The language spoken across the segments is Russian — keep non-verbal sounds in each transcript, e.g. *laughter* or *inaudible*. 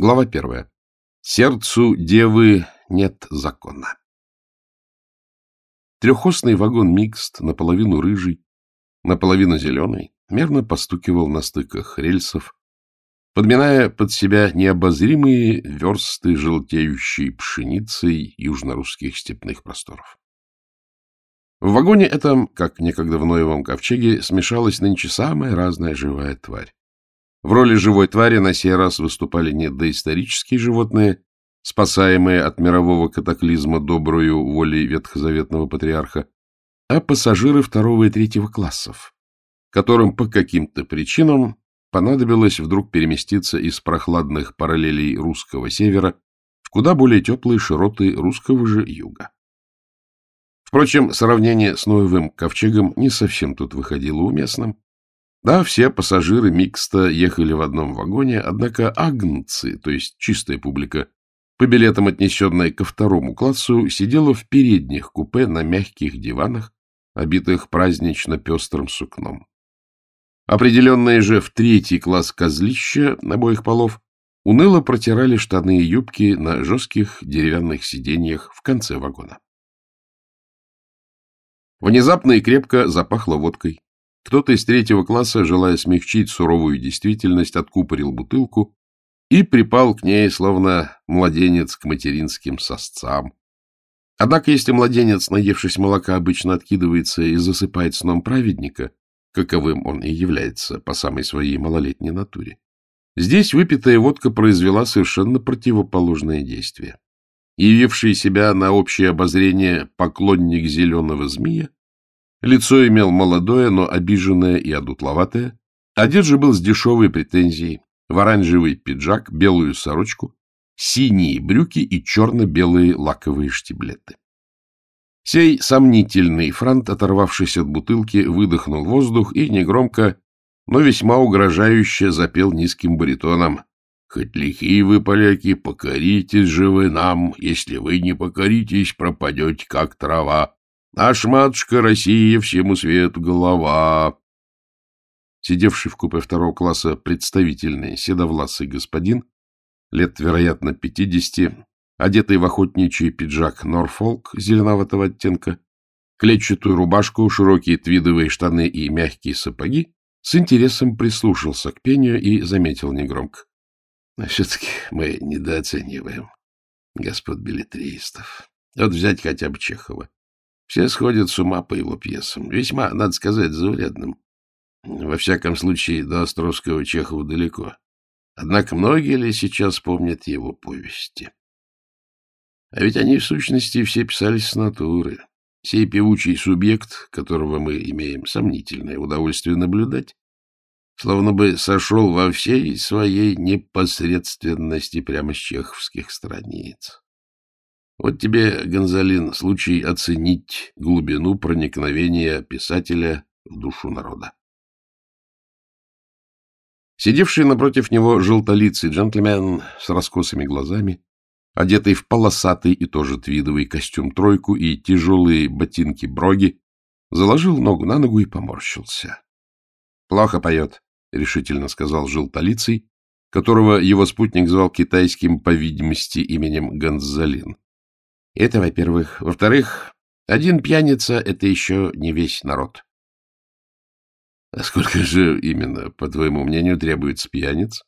Глава первая. Сердцу девы нет закона. Трехосный вагон микст, наполовину рыжий, наполовину зеленый, мерно постукивал на стыках рельсов, подминая под себя необозримые версты желтеющей пшеницей южно-русских степных просторов. В вагоне этом, как некогда в Ноевом ковчеге, смешалась нынче самая разная живая тварь. В роли живой твари на сей раз выступали не доисторические животные, спасаемые от мирового катаклизма добрую волей ветхозаветного патриарха, а пассажиры второго и третьего классов, которым по каким-то причинам понадобилось вдруг переместиться из прохладных параллелей русского севера в куда более теплые широты русского же юга. Впрочем, сравнение с Ноевым ковчегом не совсем тут выходило уместным. Да, все пассажиры микста ехали в одном вагоне, однако агнцы, то есть чистая публика, по билетам отнесенная ко второму классу, сидела в передних купе на мягких диванах, обитых празднично-пестрым сукном. Определенные же в третий класс козлища обоих полов уныло протирали штаны и юбки на жестких деревянных сиденьях в конце вагона. Внезапно и крепко запахло водкой. Кто-то из третьего класса, желая смягчить суровую действительность, откупорил бутылку и припал к ней, словно младенец к материнским сосцам. Однако, если младенец, наевшись молока, обычно откидывается и засыпает сном праведника, каковым он и является по самой своей малолетней натуре, здесь выпитая водка произвела совершенно противоположное действие. Явивший себя на общее обозрение поклонник зеленого змея, лицо имел молодое, но обиженное и одутловатое, одет же был с дешевой претензией, в оранжевый пиджак, белую сорочку, синие брюки и черно-белые лаковые штиблеты. Сей сомнительный франт, оторвавшись от бутылки, выдохнул воздух и негромко, но весьма угрожающе запел низким баритоном Хоть лихие вы, поляки, покоритесь же вы нам, если вы не покоритесь, пропадете, как трава. Наш матушка Россия всему свету голова. Сидевший в купе второго класса представительный седовласый господин, лет, вероятно, пятидесяти, одетый в охотничий пиджак Норфолк зеленоватого оттенка, клетчатую рубашку, широкие твидовые штаны и мягкие сапоги, с интересом прислушался к пению и заметил негромко. Но все-таки мы недооцениваем господ билетристов. Вот взять хотя бы Чехова. Все сходят с ума по его пьесам. Весьма, надо сказать, заурядным. Во всяком случае, до Островского Чехова далеко. Однако многие ли сейчас помнят его повести? А ведь они, в сущности, все писались с натуры. Сей певучий субъект, которого мы имеем сомнительное удовольствие наблюдать, словно бы сошел во всей своей непосредственности прямо с чеховских страниц. Вот тебе, Гонзалин, случай оценить глубину проникновения писателя в душу народа. Сидевший напротив него желтолицый джентльмен с раскосыми глазами, одетый в полосатый и тоже твидовый костюм-тройку и тяжелые ботинки-броги, заложил ногу на ногу и поморщился. — Плохо поет, — решительно сказал желтолицый, которого его спутник звал китайским, по видимости, именем Гонзалин. — Это, во-первых. Во-вторых, один пьяница — это еще не весь народ. — А сколько же именно, по твоему мнению, требуется пьяниц,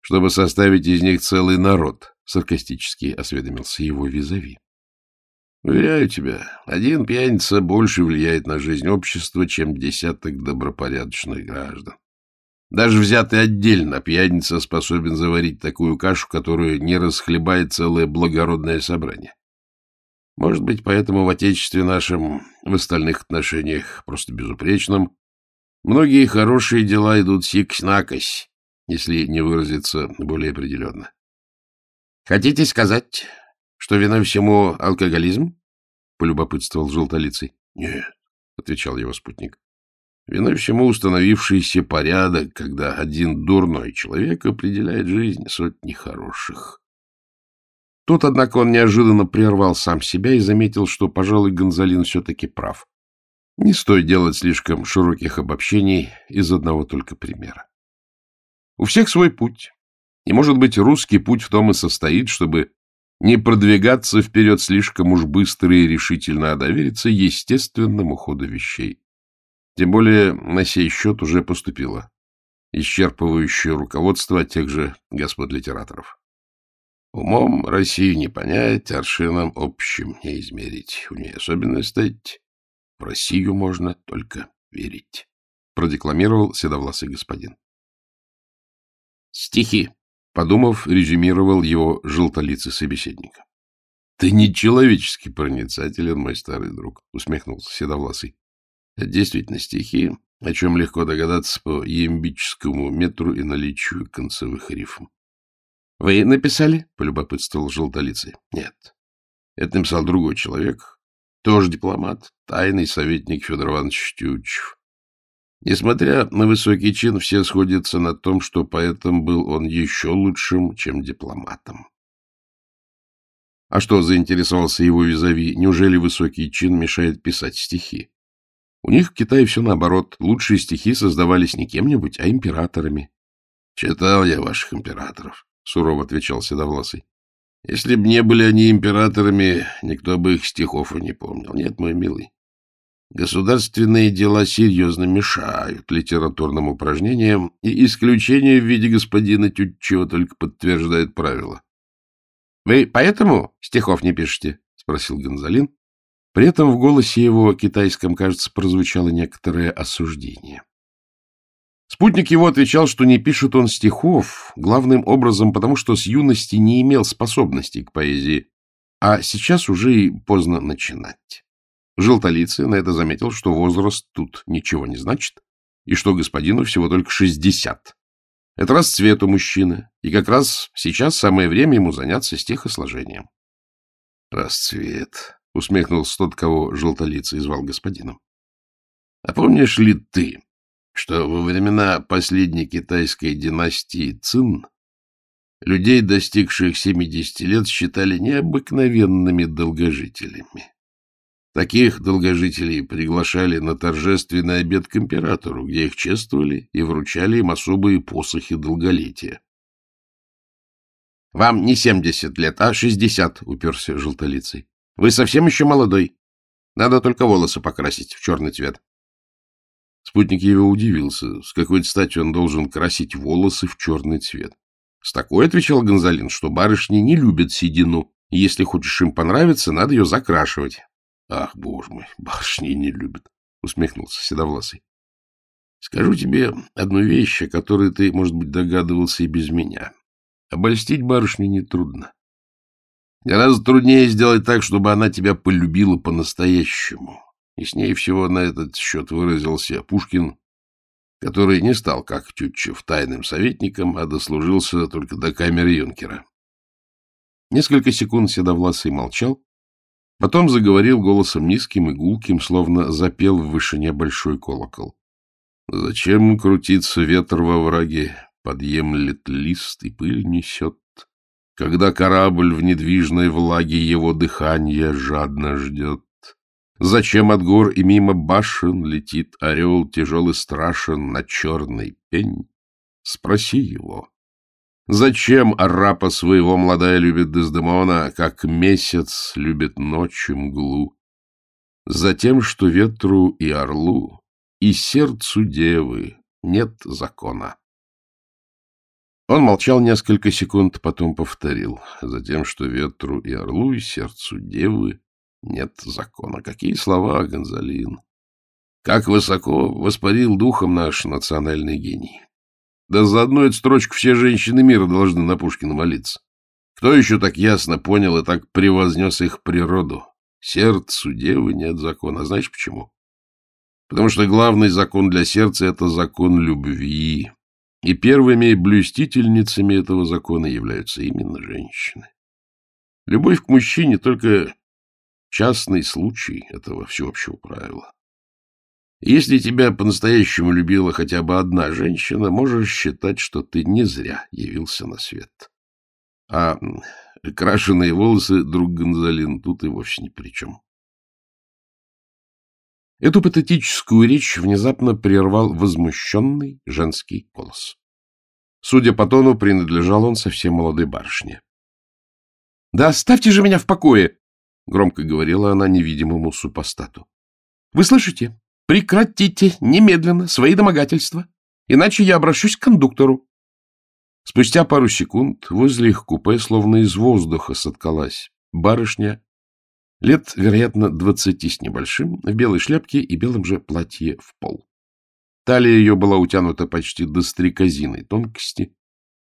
чтобы составить из них целый народ? — саркастически осведомился его визави. — Уверяю тебя, один пьяница больше влияет на жизнь общества, чем десяток добропорядочных граждан. Даже взятый отдельно пьяница способен заварить такую кашу, которую не расхлебает целое благородное собрание. Может быть, поэтому в Отечестве нашем, в остальных отношениях просто безупречном, многие хорошие дела идут сиксь-накось, если не выразиться более определенно. — Хотите сказать, что виной всему алкоголизм? — полюбопытствовал желтолицый. — Нет, — отвечал его спутник. Виной всему установившийся порядок, когда один дурной человек определяет жизнь сотни хороших. Тут, однако, он неожиданно прервал сам себя и заметил, что, пожалуй, Гонзалин все-таки прав. Не стоит делать слишком широких обобщений из одного только примера. У всех свой путь. И, может быть, русский путь в том и состоит, чтобы не продвигаться вперед слишком уж быстро и решительно, а довериться естественному ходу вещей. Тем более на сей счет уже поступило исчерпывающее руководство тех же господ литераторов. Умом Россию не понять, аршином общим не измерить. У нее особенность стоять. В Россию можно только верить, — продекламировал седовласый господин. Стихи, — подумав, резюмировал его желтолицый собеседник. — Ты нечеловечески проницателен, мой старый друг, — усмехнулся седовласый. — Действительно, стихи, о чем легко догадаться по ямбическому метру и наличию концевых рифм. — Вы написали? — полюбопытствовал желтолицый. — Нет. Это написал другой человек, тоже дипломат, тайный советник Федор Иванович Тютчев. Несмотря на высокий чин, все сходятся на том, что поэтом был он еще лучшим, чем дипломатом. А что заинтересовался его визави? Неужели высокий чин мешает писать стихи? У них в Китае все наоборот. Лучшие стихи создавались не кем-нибудь, а императорами. — Читал я ваших императоров, — сурово отвечал Седовласый. — Если б не были они императорами, никто бы их стихов и не помнил. Нет, мой милый. Государственные дела серьезно мешают литературным упражнениям, и исключение в виде господина Тютчева только подтверждает правило. — Вы поэтому стихов не пишете? — спросил Гонзалин, при этом в голосе его китайском, кажется, прозвучало некоторое осуждение. Спутник его отвечал, что не пишет он стихов, главным образом потому, что с юности не имел способностей к поэзии, а сейчас уже и поздно начинать. Желтолицый на это заметил, что возраст тут ничего не значит, и что господину всего только шестьдесят. Это расцвет у мужчины, и как раз сейчас самое время ему заняться стихосложением. Расцвет. — усмехнулся тот, кого желтолицый звал господином. — А помнишь ли ты, что во времена последней китайской династии Цин людей, достигших 70 лет, считали необыкновенными долгожителями? Таких долгожителей приглашали на торжественный обед к императору, где их чествовали и вручали им особые посохи долголетия. — Вам не семьдесят лет, а шестьдесят, — уперся желтолицей. Вы совсем еще молодой. Надо только волосы покрасить в черный цвет. Спутник его удивился, с какой стати он должен красить волосы в черный цвет. С такой отвечал Гонзалин, что барышни не любят седину, и если хочешь им понравиться, надо ее закрашивать. — Ах, боже мой, *laughs* барышни не любят, — усмехнулся Седовласый. — Скажу тебе одну вещь, о которой ты, может быть, догадывался и без меня. Обольстить барышню нетрудно. Гораздо труднее сделать так, чтобы она тебя полюбила по-настоящему. И с ней всего на этот счет выразился Пушкин, который не стал, как Тютчев, тайным советником, а дослужился только до камеры юнкера. Несколько секунд Седовласый молчал, потом заговорил голосом низким и гулким, словно запел в вышине большой колокол. «Зачем крутиться ветер во враге, подъемлет лист и пыль несет?» когда корабль в недвижной влаге его дыхания жадно ждет. Зачем от гор и мимо башен летит орел тяжелый страшен на черный пень? Спроси его. Зачем арапа своего молодая любит Дездемона, как месяц любит ночь мглу? Затем, что ветру и орлу, и сердцу девы нет закона. Он молчал несколько секунд, потом повторил. Затем, что ветру и орлу, и сердцу девы нет закона. Какие слова, Гонзалин! Как высоко воспарил духом наш национальный гений! Да за одну эту строчку все женщины мира должны на Пушкина молиться. Кто еще так ясно понял и так превознес их природу? Сердцу девы нет закона. Знаешь почему? Потому что главный закон для сердца — это закон любви. И первыми блюстительницами этого закона являются именно женщины. Любовь к мужчине только частный случай этого всеобщего правила. Если тебя по-настоящему любила хотя бы одна женщина, можешь считать, что ты не зря явился на свет. А крашеные волосы, друг Гонзалин, тут и вовсе ни при чем. Эту патетическую речь внезапно прервал возмущенный женский голос. Судя по тону, принадлежал он совсем молодой барышне. — Да оставьте же меня в покое! — громко говорила она невидимому супостату. — Вы слышите? Прекратите немедленно свои домогательства, иначе я обращусь к кондуктору. Спустя пару секунд возле их купе словно из воздуха соткалась барышня, лет, вероятно, двадцати с небольшим, в белой шляпке и белом же платье в пол. Талия ее была утянута почти до стрекозиной тонкости,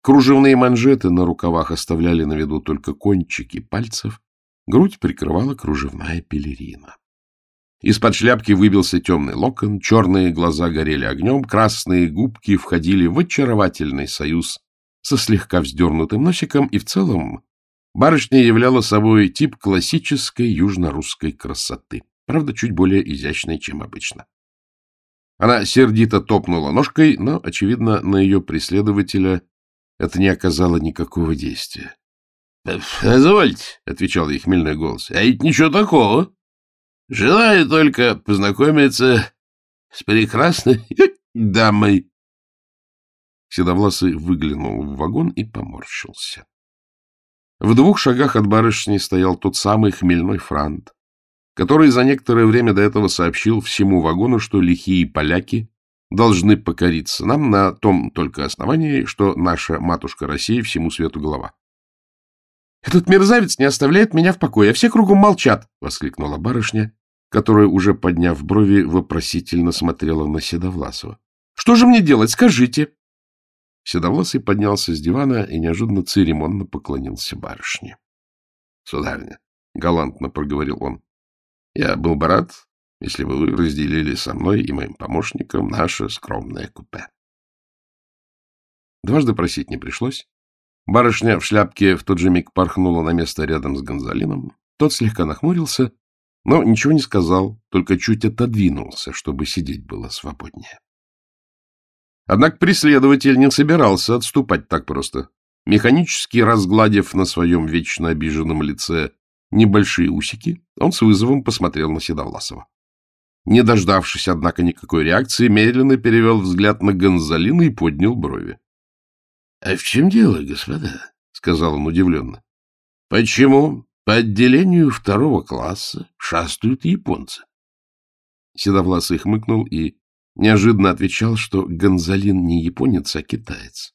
кружевные манжеты на рукавах оставляли на виду только кончики пальцев, грудь прикрывала кружевная пелерина. Из-под шляпки выбился темный локон, черные глаза горели огнем, красные губки входили в очаровательный союз со слегка вздернутым носиком, и в целом барышня являла собой тип классической южно-русской красоты, правда, чуть более изящной, чем обычно. Она сердито топнула ножкой, но, очевидно, на ее преследователя это не оказало никакого действия. — Позвольте, — отвечал ей хмельной голос, — а ведь ничего такого. Желаю только познакомиться с прекрасной *laughs* дамой. Седовласый выглянул в вагон и поморщился. В двух шагах от барышни стоял тот самый хмельной франт, который за некоторое время до этого сообщил всему вагону, что лихие поляки должны покориться нам на том только основании, что наша матушка Россия всему свету голова. — Этот мерзавец не оставляет меня в покое, а все кругом молчат! — воскликнула барышня, которая, уже подняв брови, вопросительно смотрела на Седовласова. — Что же мне делать, скажите? Седовласый поднялся с дивана и неожиданно церемонно поклонился барышне. — Сударыня, — галантно проговорил он, — я был бы рад, если бы вы разделили со мной и моим помощником наше скромное купе. Дважды просить не пришлось. Барышня в шляпке в тот же миг порхнула на место рядом с Гонзалином. Тот слегка нахмурился, но ничего не сказал, только чуть отодвинулся, чтобы сидеть было свободнее. Однако преследователь не собирался отступать так просто. Механически разгладив на своем вечно обиженном лице небольшие усики, он с вызовом посмотрел на Седовласова. Не дождавшись, однако, никакой реакции, медленно перевел взгляд на Гонзалина и поднял брови. — А в чем дело, господа? — сказал он удивленно. — Почему по отделению второго класса шастают японцы? Седовласый хмыкнул и неожиданно отвечал, что Гонзалин не японец, а китаец.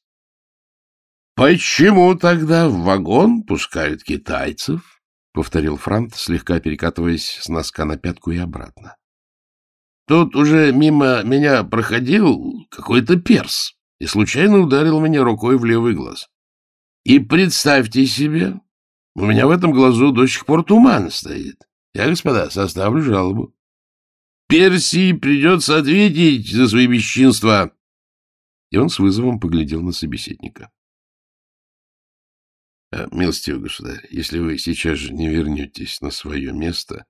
— Почему тогда в вагон пускают китайцев? — повторил Франт, слегка перекатываясь с носка на пятку и обратно. — Тут уже мимо меня проходил какой-то перс и случайно ударил меня рукой в левый глаз. И представьте себе, у меня в этом глазу до сих пор туман стоит. Я, господа, составлю жалобу. Персии придется ответить за свои бесчинства. И он с вызовом поглядел на собеседника. «Э, — Милостивый государь, если вы сейчас же не вернетесь на свое место,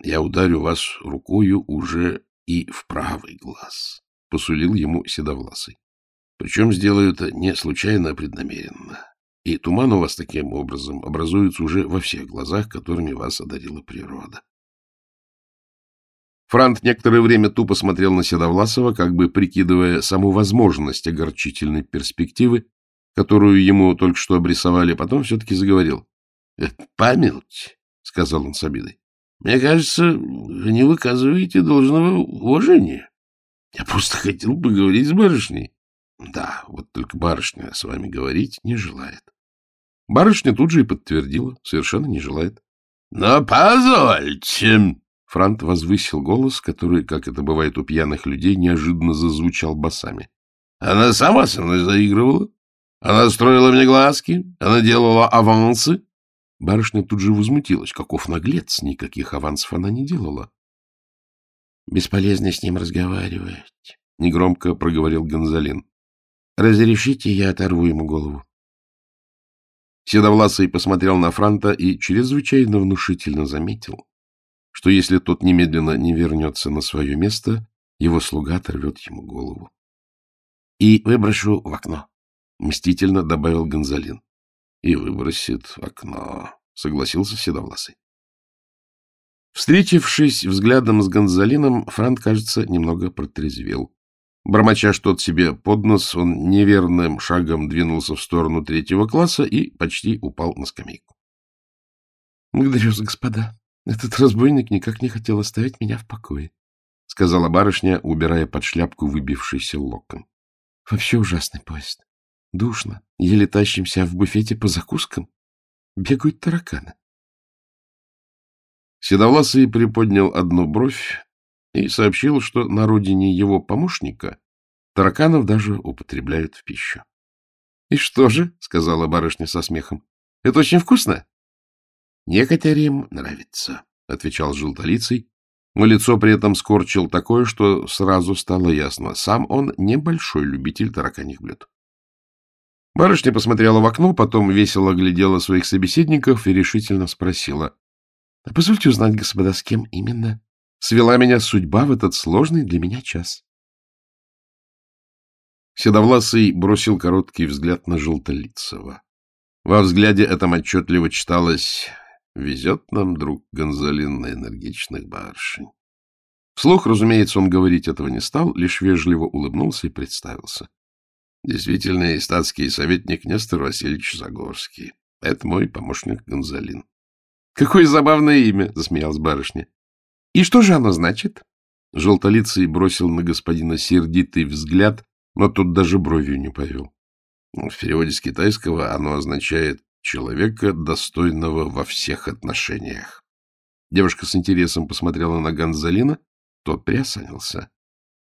я ударю вас рукою уже и в правый глаз, — посулил ему Седовласый. Причем сделаю это не случайно, а преднамеренно. И туман у вас таким образом образуется уже во всех глазах, которыми вас одарила природа. Франт некоторое время тупо смотрел на Седовласова, как бы прикидывая саму возможность огорчительной перспективы, которую ему только что обрисовали, потом все-таки заговорил. «Э, — Помилуйте, — сказал он с обидой. — Мне кажется, вы не выказываете должного уважения. Я просто хотел поговорить с барышней. — Да, вот только барышня с вами говорить не желает. Барышня тут же и подтвердила, совершенно не желает. — Но позвольте, Франт возвысил голос, который, как это бывает у пьяных людей, неожиданно зазвучал басами. — Она сама со мной заигрывала. Она строила мне глазки. Она делала авансы. Барышня тут же возмутилась. Каков наглец! Никаких авансов она не делала. — Бесполезно с ним разговаривать, — негромко проговорил Гонзалин. — Разрешите, я оторву ему голову. Седовласый посмотрел на Франта и чрезвычайно внушительно заметил, что если тот немедленно не вернется на свое место, его слуга оторвет ему голову. — И выброшу в окно, — мстительно добавил Гонзалин. — И выбросит в окно, — согласился Седовласый. Встретившись взглядом с Гонзалином, Франт, кажется, немного протрезвел. Бормоча что-то себе под нос, он неверным шагом двинулся в сторону третьего класса и почти упал на скамейку. — Благодарю вас, господа. Этот разбойник никак не хотел оставить меня в покое, — сказала барышня, убирая под шляпку выбившийся локон. — Вообще ужасный поезд. Душно. Еле тащимся, в буфете по закускам бегают тараканы. Седовласый приподнял одну бровь и сообщил, что на родине его помощника тараканов даже употребляют в пищу. — И что же? — сказала барышня со смехом. — Это очень вкусно? — Некоторым нравится, — отвечал желтолицый, но лицо при этом скорчил такое, что сразу стало ясно. Сам он небольшой любитель тараканьих блюд. Барышня посмотрела в окно, потом весело глядела своих собеседников и решительно спросила. — Позвольте узнать, господа, с кем именно свела меня судьба в этот сложный для меня час? Седовласый бросил короткий взгляд на Желтолицего. Во взгляде этом отчетливо читалось «Везет нам, друг Гонзалин, на энергичных барышень». Вслух, разумеется, он говорить этого не стал, лишь вежливо улыбнулся и представился. Действительно, статский советник Нестор Васильевич Загорский. Это мой помощник Гонзалин. — Какое забавное имя! — засмеялась барышня. — И что же оно значит? Желтолицый бросил на господина сердитый взгляд, но тут даже бровью не повел. В переводе с китайского оно означает «человека, достойного во всех отношениях». Девушка с интересом посмотрела на Гонзалина, тот приосанился.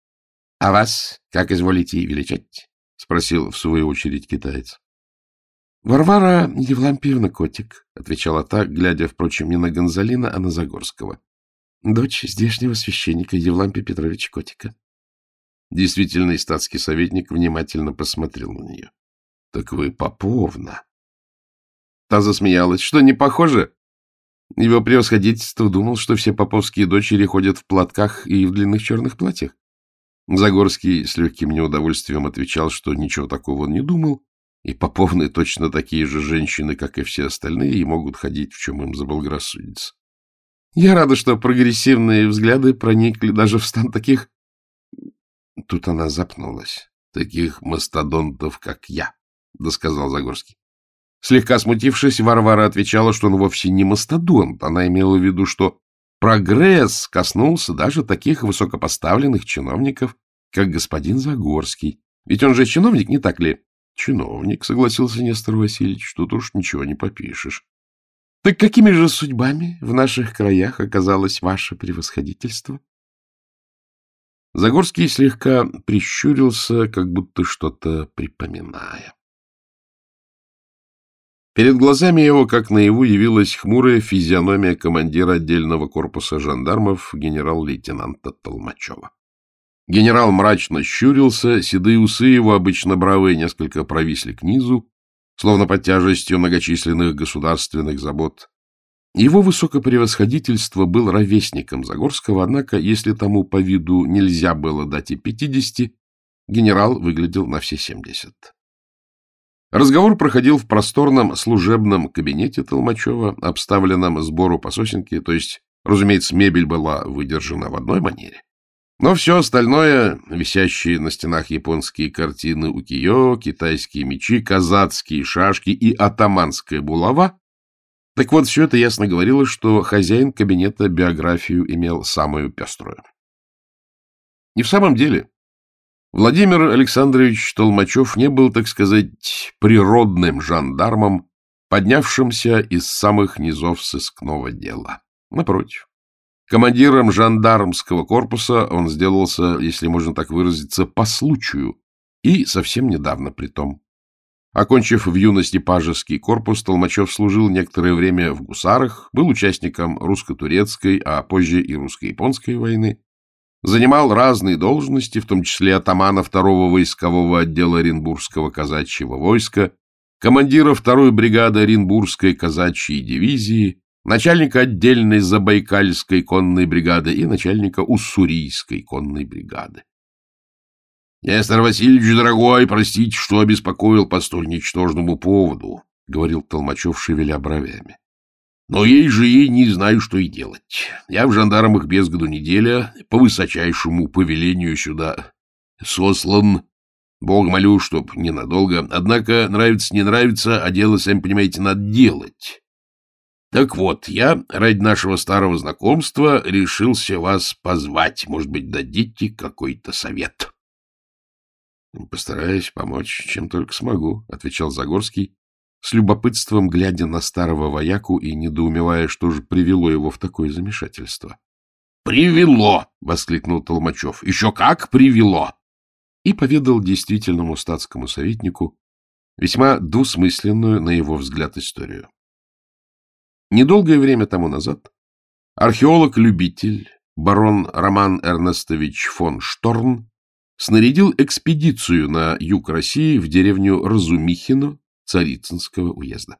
— А вас как изволите величать? — спросил в свою очередь китаец. — Варвара Евлампиевна Котик, — отвечала та, глядя, впрочем, не на Гонзалина, а на Загорского. — Дочь здешнего священника Евлампия Петровича Котика. Действительный статский советник внимательно посмотрел на нее. — Так вы Поповна. Та засмеялась. — Что, не похоже? Его превосходительство думал, что все поповские дочери ходят в платках и в длинных черных платьях. Загорский с легким неудовольствием отвечал, что ничего такого он не думал, и Поповны точно такие же женщины, как и все остальные, и могут ходить, в чем им заблагорассудится. Я рада, что прогрессивные взгляды проникли даже в стан таких Тут она запнулась. Таких мастодонтов, как я, — досказал Загорский. Слегка смутившись, Варвара отвечала, что он вовсе не мастодонт. Она имела в виду, что прогресс коснулся даже таких высокопоставленных чиновников, как господин Загорский. Ведь он же чиновник, не так ли? Чиновник, согласился Нестор Васильевич, тут уж ничего не попишешь. Так какими же судьбами в наших краях оказалось ваше превосходительство? Загорский слегка прищурился, как будто что-то припоминая. Перед глазами его, как наяву, явилась хмурая физиономия командира отдельного корпуса жандармов генерал-лейтенанта Толмачева. Генерал мрачно щурился, седые усы его, обычно бравые, несколько провисли к низу, словно под тяжестью многочисленных государственных забот. Его высокопревосходительство был ровесником Загорского, однако, если тому по виду нельзя было дать и пятидесяти, генерал выглядел на все семьдесят. Разговор проходил в просторном служебном кабинете Толмачева, обставленном сбору по сосенке, то есть, разумеется, мебель была выдержана в одной манере. Но все остальное, висящие на стенах японские картины укиё, китайские мечи, казацкие шашки и атаманская булава, так вот, все это ясно говорило, что хозяин кабинета биографию имел самую пеструю. И в самом деле, Владимир Александрович Толмачев не был, так сказать, природным жандармом, поднявшимся из самых низов сыскного дела. Напротив, командиром жандармского корпуса он сделался, если можно так выразиться, по случаю, и совсем недавно при том. Окончив в юности пажеский корпус, Толмачев служил некоторое время в гусарах, был участником русско-турецкой, а позже и русско-японской войны, занимал разные должности, в том числе атамана второго войскового отдела Оренбургского казачьего войска, командира второй бригады Оренбургской казачьей дивизии, начальника отдельной Забайкальской конной бригады и начальника Уссурийской конной бригады. — Нестор Васильевич, дорогой, простите, что обеспокоил по столь ничтожному поводу, — говорил Толмачев, шевеля бровями. — Но ей же и не знаю, что и делать. Я в жандармах без году неделя, по высочайшему повелению сюда сослан. Бог молю, чтоб ненадолго. Однако нравится, не нравится, а дело, сами понимаете, надо делать. Так вот, я ради нашего старого знакомства решился вас позвать. Может быть, дадите какой-то совет? — Постараюсь помочь, чем только смогу, — отвечал Загорский, с любопытством глядя на старого вояку и недоумевая, что же привело его в такое замешательство. — Привело! — воскликнул Толмачев. — Еще как привело! И поведал действительному статскому советнику весьма двусмысленную, на его взгляд, историю. Недолгое время тому назад археолог-любитель, барон Роман Эрнестович фон Шторн, снарядил экспедицию на юг России в деревню Разумихино Царицынского уезда.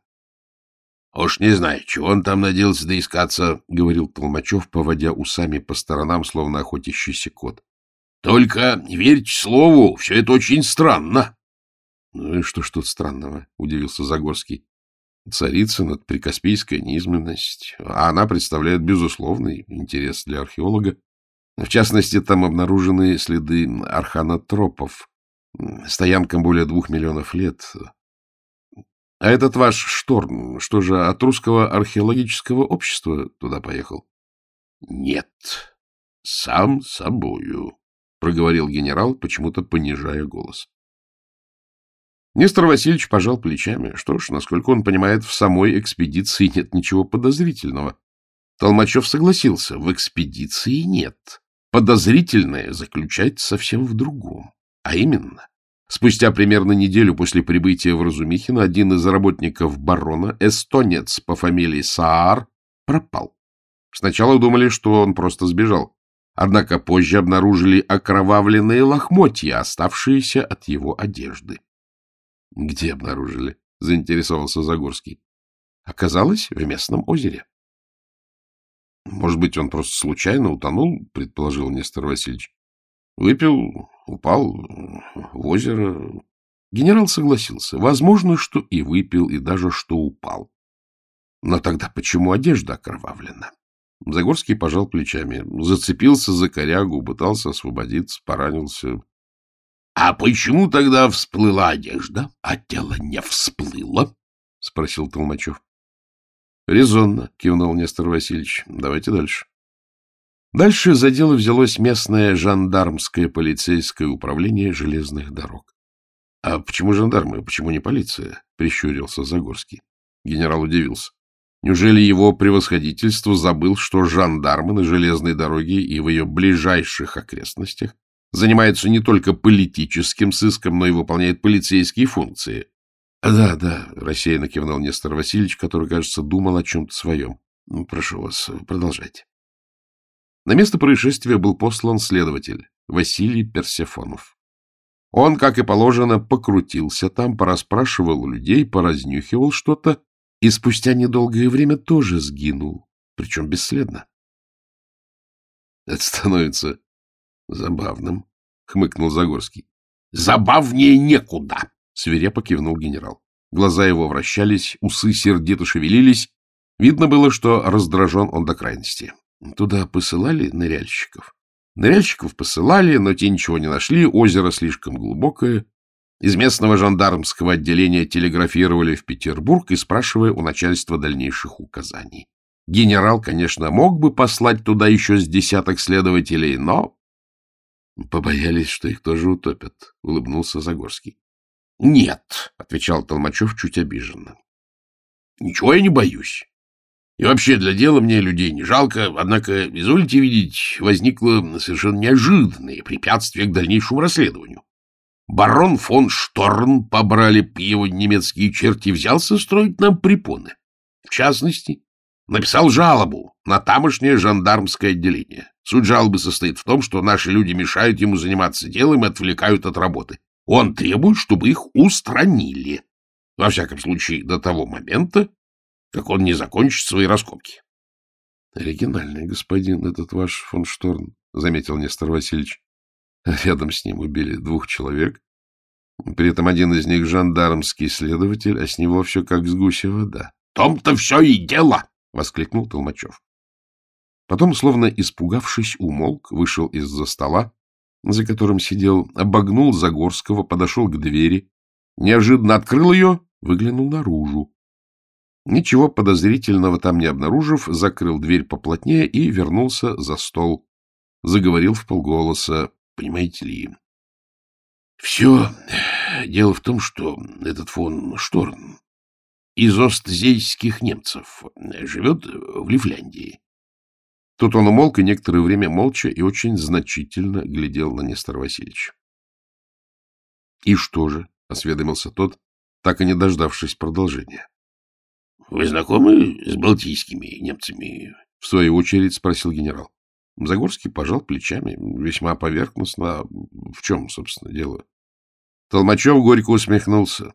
— Уж не знаю, чего он там надеялся доискаться, — говорил Толмачев, поводя усами по сторонам, словно охотящийся кот. — Только верьте слову, все это очень странно. — Ну и что ж тут странного? — удивился Загорский. Царицын — это прикаспийская низменность, а она представляет безусловный интерес для археолога. В частности, там обнаружены следы арханотропов, стоянкам более двух миллионов лет. А этот ваш шторм, что же, от русского археологического общества туда поехал? — Нет, сам собою, — проговорил генерал, почему-то понижая голос. Нестор Васильевич пожал плечами. Что ж, насколько он понимает, в самой экспедиции нет ничего подозрительного. Толмачев согласился. В экспедиции нет. Подозрительное заключается совсем в другом. А именно, спустя примерно неделю после прибытия в Разумихино один из работников барона, эстонец по фамилии Саар, пропал. Сначала думали, что он просто сбежал. Однако позже обнаружили окровавленные лохмотья, оставшиеся от его одежды. — Где обнаружили? — заинтересовался Загорский. — Оказалось, в местном озере. — Может быть, он просто случайно утонул, — предположил Нестор Васильевич. — Выпил, упал в озеро. Генерал согласился. Возможно, что и выпил, и даже что упал. Но тогда почему одежда окровавлена? Загорский пожал плечами. Зацепился за корягу, пытался освободиться, поранился. — А почему тогда всплыла одежда, а тело не всплыло? — спросил Толмачев. — Резонно, — кивнул Нестор Васильевич. — Давайте дальше. Дальше за дело взялось местное жандармское полицейское управление железных дорог. — А почему жандармы, почему не полиция? — прищурился Загорский. Генерал удивился. Неужели его превосходительство забыл, что жандармы на железной дороге и в ее ближайших окрестностях занимается не только политическим сыском, но и выполняет полицейские функции. — Да, да, — рассеянно кивнул Нестор Васильевич, который, кажется, думал о чем-то своем. Ну, — Прошу вас, продолжайте. На место происшествия был послан следователь Василий Персефонов. Он, как и положено, покрутился там, порасспрашивал людей, поразнюхивал что-то и спустя недолгое время тоже сгинул, причем бесследно. Это становится — Забавным, — хмыкнул Загорский. — Забавнее некуда, — свирепо кивнул генерал. Глаза его вращались, усы сердито шевелились. Видно было, что раздражен он до крайности. Туда посылали ныряльщиков. Ныряльщиков посылали, но те ничего не нашли, озеро слишком глубокое. Из местного жандармского отделения телеграфировали в Петербург и спрашивая у начальства дальнейших указаний. Генерал, конечно, мог бы послать туда еще с десяток следователей, но — Побоялись, что их тоже утопят, — улыбнулся Загорский. — Нет, — отвечал Толмачев чуть обиженно. — Ничего я не боюсь. И вообще для дела мне людей не жалко, однако, изволите видеть, возникло совершенно неожиданное препятствие к дальнейшему расследованию. Барон фон Шторн, побрали его немецкие черти, взялся строить нам препоны. В частности, написал жалобу на тамошнее жандармское отделение. Суть жалобы состоит в том, что наши люди мешают ему заниматься делом и отвлекают от работы. Он требует, чтобы их устранили. Во всяком случае, до того момента, как он не закончит свои раскопки. — Оригинальный господин этот ваш фон Шторн, — заметил Нестор Васильевич. Рядом с ним убили двух человек. При этом один из них жандармский следователь, а с него все как с гуся вода. — Том-то все и дело! — воскликнул Толмачев. Потом, словно испугавшись, умолк, вышел из-за стола за которым сидел, обогнул Загорского, подошел к двери, неожиданно открыл ее, выглянул наружу. Ничего подозрительного там не обнаружив, закрыл дверь поплотнее и вернулся за стол. Заговорил в полголоса. Понимаете ли, все дело в том, что этот фон Шторн из остзейских немцев живет в Лифляндии. Тут он умолк и некоторое время молча и очень значительно глядел на Нестора Васильевича. — И что же? — осведомился тот, так и не дождавшись продолжения. — Вы знакомы с балтийскими немцами? — в свою очередь спросил генерал. Загорский пожал плечами, весьма поверхностно. В чем, собственно, дело? Толмачев горько усмехнулся.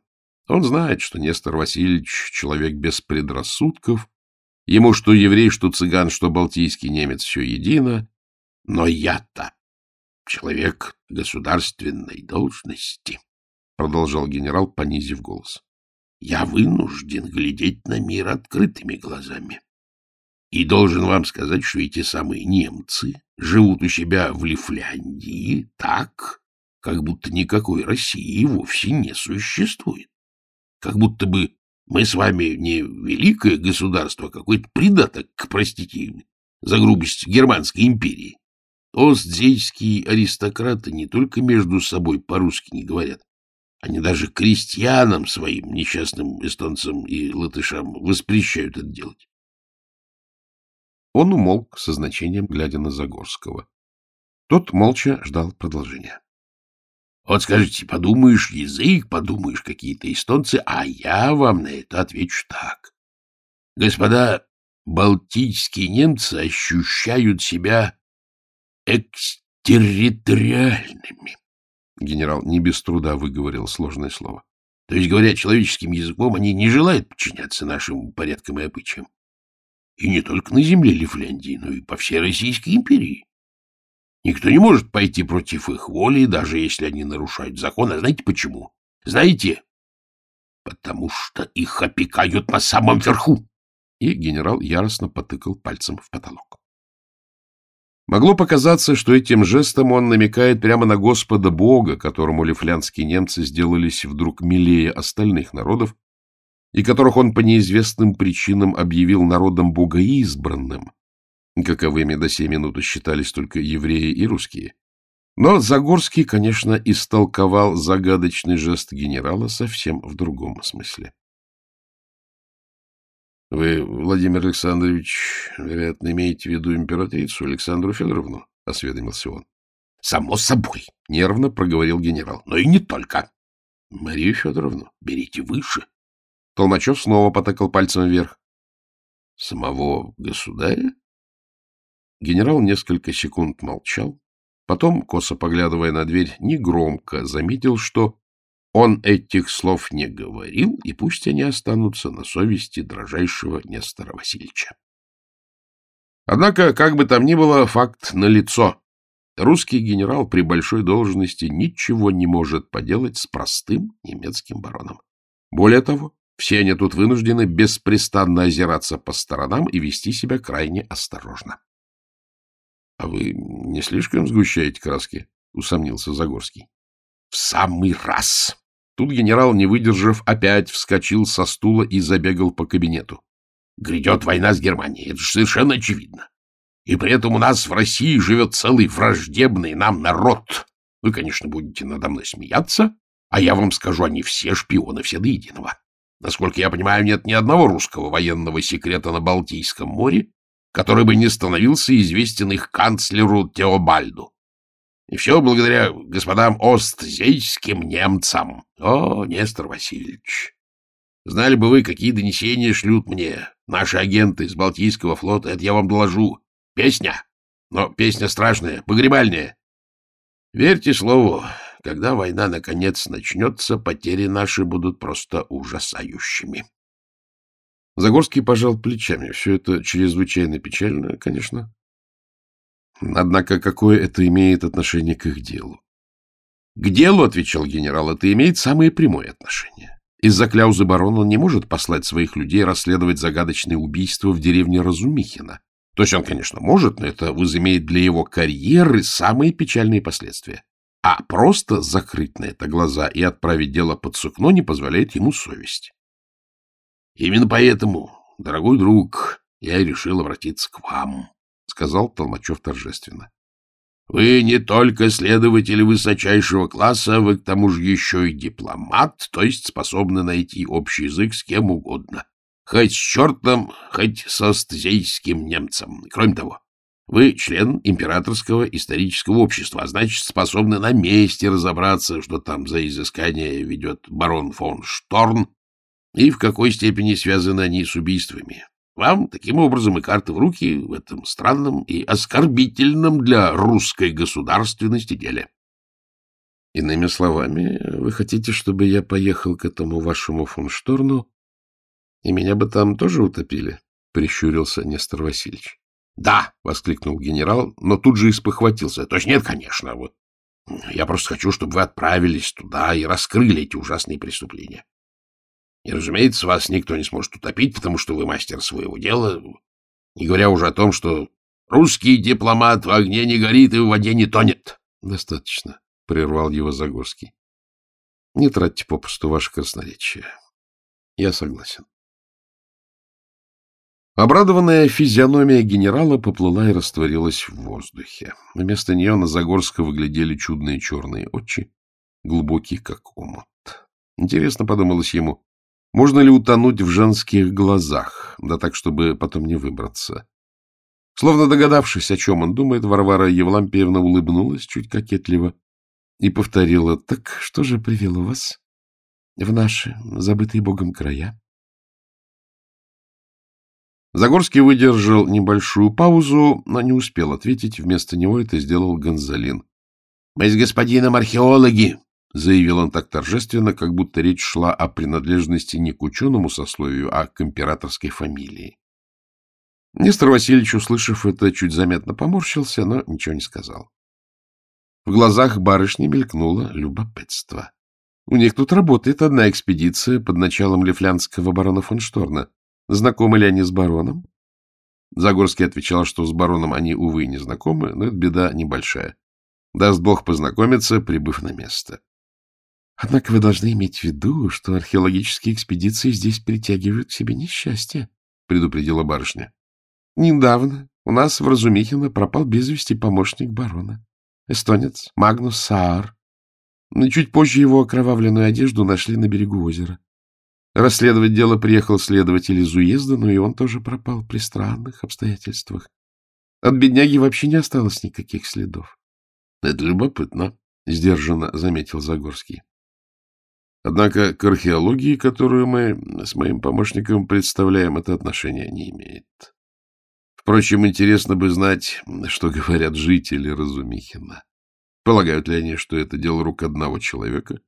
Он знает, что Нестор Васильевич — человек без предрассудков, Ему что еврей, что цыган, что балтийский немец — все едино. Но я-то человек государственной должности, — продолжал генерал, понизив голос. Я вынужден глядеть на мир открытыми глазами. И должен вам сказать, что эти самые немцы живут у себя в Лифляндии так, как будто никакой России вовсе не существует. Как будто бы мы с вами не великое государство, а какой-то придаток, простите, за грубость Германской империи. Остзейские аристократы не только между собой по-русски не говорят, они даже крестьянам своим, несчастным эстонцам и латышам, воспрещают это делать. Он умолк со значением, глядя на Загорского. Тот молча ждал продолжения. Вот скажите, подумаешь язык, подумаешь какие-то эстонцы, а я вам на это отвечу так. Господа, балтийские немцы ощущают себя экстерриториальными. Генерал не без труда выговорил сложное слово. То есть, говоря человеческим языком, они не желают подчиняться нашим порядкам и обычаям. И не только на земле Лифляндии, но и по всей Российской империи. Никто не может пойти против их воли, даже если они нарушают закон. А знаете почему? Знаете? Потому что их опекают на самом верху. И генерал яростно потыкал пальцем в потолок. Могло показаться, что этим жестом он намекает прямо на Господа Бога, которому лифлянские немцы сделались вдруг милее остальных народов, и которых он по неизвестным причинам объявил народом богоизбранным, каковыми до сей минуты считались только евреи и русские. Но Загорский, конечно, истолковал загадочный жест генерала совсем в другом смысле. — Вы, Владимир Александрович, вероятно, имеете в виду императрицу Александру Федоровну? — осведомился он. — Само собой, — нервно проговорил генерал. — Но и не только. — Марию Федоровну берите выше. Толмачев снова потыкал пальцем вверх. — Самого государя? Генерал несколько секунд молчал, потом, косо поглядывая на дверь, негромко заметил, что он этих слов не говорил, и пусть они останутся на совести дрожайшего Нестора Васильевича. Однако, как бы там ни было, факт налицо. Русский генерал при большой должности ничего не может поделать с простым немецким бароном. Более того, все они тут вынуждены беспрестанно озираться по сторонам и вести себя крайне осторожно. — А вы не слишком сгущаете краски? — усомнился Загорский. — В самый раз! Тут генерал, не выдержав, опять вскочил со стула и забегал по кабинету. — Грядет война с Германией, это же совершенно очевидно. И при этом у нас в России живет целый враждебный нам народ. Вы, конечно, будете надо мной смеяться, а я вам скажу, они все шпионы, все до единого. Насколько я понимаю, нет ни одного русского военного секрета на Балтийском море, который бы не становился известен их канцлеру Теобальду. И все благодаря господам остзейским немцам. О, Нестор Васильевич, знали бы вы, какие донесения шлют мне наши агенты из Балтийского флота, это я вам доложу. Песня, но песня страшная, погребальная. Верьте слову, когда война наконец начнется, потери наши будут просто ужасающими. Загорский пожал плечами. Все это чрезвычайно печально, конечно. Однако какое это имеет отношение к их делу? — К делу, — отвечал генерал, — это имеет самое прямое отношение. Из-за кляузы барона он не может послать своих людей расследовать загадочное убийство в деревне Разумихина, То есть он, конечно, может, но это возымеет для его карьеры самые печальные последствия. А просто закрыть на это глаза и отправить дело под сукно не позволяет ему совесть. Именно поэтому, дорогой друг, я и решил обратиться к вам, — сказал Толмачев торжественно. Вы не только следователь высочайшего класса, вы к тому же еще и дипломат, то есть способны найти общий язык с кем угодно. Хоть с чертом, хоть со стзейским немцем. Кроме того, вы член императорского исторического общества, а значит, способны на месте разобраться, что там за изыскание ведет барон фон Шторн и в какой степени связаны они с убийствами. Вам таким образом и карты в руки в этом странном и оскорбительном для русской государственности деле. Иными словами, вы хотите, чтобы я поехал к этому вашему фон Шторну, и меня бы там тоже утопили? — прищурился Нестор Васильевич. — Да! — воскликнул генерал, но тут же испохватился. — То есть нет, конечно. Вот. Я просто хочу, чтобы вы отправились туда и раскрыли эти ужасные преступления. И, разумеется, вас никто не сможет утопить, потому что вы мастер своего дела, не говоря уже о том, что русский дипломат в огне не горит и в воде не тонет. — Достаточно, — прервал его Загорский. — Не тратьте попусту ваше красноречие. Я согласен. Обрадованная физиономия генерала поплыла и растворилась в воздухе. Вместо нее на Загорска выглядели чудные черные очи, глубокие, как омут. Интересно, подумалось ему, можно ли утонуть в женских глазах, да так, чтобы потом не выбраться? Словно догадавшись, о чем он думает, Варвара Евлампиевна улыбнулась чуть кокетливо и повторила, «Так что же привело вас в наши забытые Богом края?» Загорский выдержал небольшую паузу, но не успел ответить. Вместо него это сделал Гонзалин. — Мы с господином археологи, — заявил он так торжественно, как будто речь шла о принадлежности не к ученому сословию, а к императорской фамилии. Нестор Васильевич, услышав это, чуть заметно поморщился, но ничего не сказал. В глазах барышни мелькнуло любопытство. У них тут работает одна экспедиция под началом лифлянского барона фон Шторна. Знакомы ли они с бароном? Загорский отвечал, что с бароном они, увы, не знакомы, но это беда небольшая. Даст бог, познакомятся, прибыв на место. Однако вы должны иметь в виду, что археологические экспедиции здесь притягивают к себе несчастье, — предупредила барышня. Недавно у нас в Разумихино пропал без вести помощник барона, эстонец Магнус Саар. Чуть позже его окровавленную одежду нашли на берегу озера. Расследовать дело приехал следователь из уезда, но и он тоже пропал при странных обстоятельствах. От бедняги вообще не осталось никаких следов. — Это любопытно, — сдержанно заметил Загорский. Однако к археологии, которую мы с моим помощником представляем, это отношение не имеет. Впрочем, интересно бы знать, что говорят жители Разумихина. Полагают ли они, что это дело рук одного человека?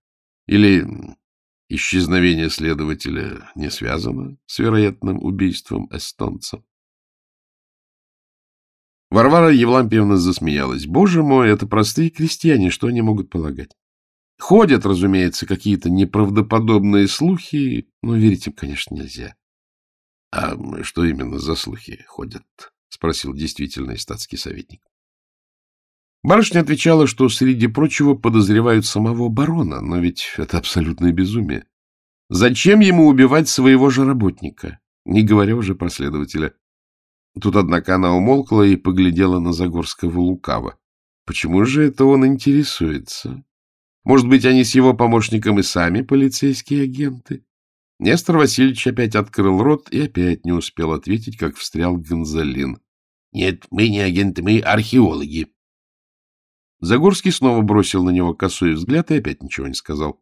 Или исчезновение следователя не связано с вероятным убийством эстонца? Варвара Евлампиевна засмеялась. Боже мой, это простые крестьяне, что они могут полагать? Ходят, разумеется, какие-то неправдоподобные слухи, но верить им, конечно, нельзя. — А что именно за слухи ходят? — спросил действительный статский советник. Барышня отвечала, что, среди прочего, подозревают самого барона, но ведь это абсолютное безумие. Зачем ему убивать своего же работника, не говоря уже про следователя? Тут, однако, она умолкла и поглядела на Загорского лукаво. Почему же это он интересуется? Может быть, они с его помощником и сами полицейские агенты? Нестор Васильевич опять открыл рот и опять не успел ответить, как встрял Гонзалин. — Нет, мы не агенты, мы археологи. Загорский снова бросил на него косой взгляд и опять ничего не сказал.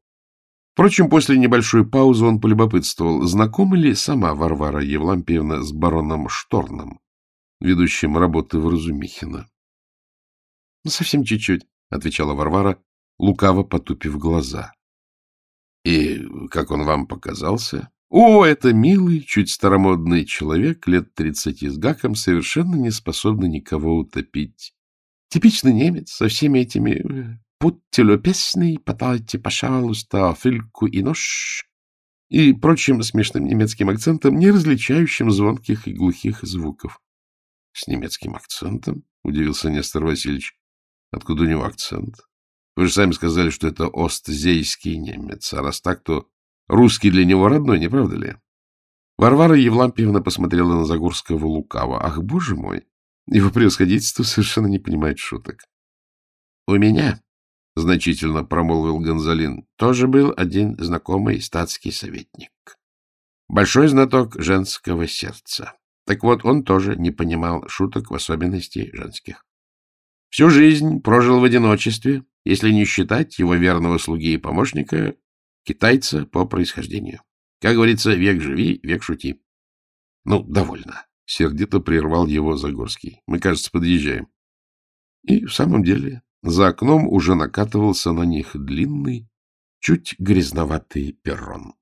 Впрочем, после небольшой паузы он полюбопытствовал, знакома ли сама Варвара Евлампиевна с бароном Шторном, ведущим работы в Разумихино. — ну, Совсем чуть-чуть, — отвечала Варвара, лукаво потупив глаза. — И как он вам показался? — О, это милый, чуть старомодный человек, лет тридцати с гаком, совершенно не способный никого утопить. Типичный немец со всеми этими «Будьте любезны, подайте, пожалуйста, фильку и нож» и прочим смешным немецким акцентом, не различающим звонких и глухих звуков. — С немецким акцентом? — удивился Нестор Васильевич. — Откуда у него акцент? Вы же сами сказали, что это остзейский немец. А раз так, то русский для него родной, не правда ли? Варвара Евлампиевна посмотрела на Загорского лукаво. Ах, боже мой! Его превосходительство совершенно не понимает шуток. — У меня, — значительно промолвил Гонзалин, — тоже был один знакомый статский советник. Большой знаток женского сердца. Так вот, он тоже не понимал шуток, в особенности женских. Всю жизнь прожил в одиночестве, если не считать его верного слуги и помощника, китайца по происхождению. Как говорится, век живи, век шути. — Ну, довольно, — сердито прервал его Загорский. — Мы, кажется, подъезжаем. И в самом деле за окном уже накатывался на них длинный, чуть грязноватый перрон.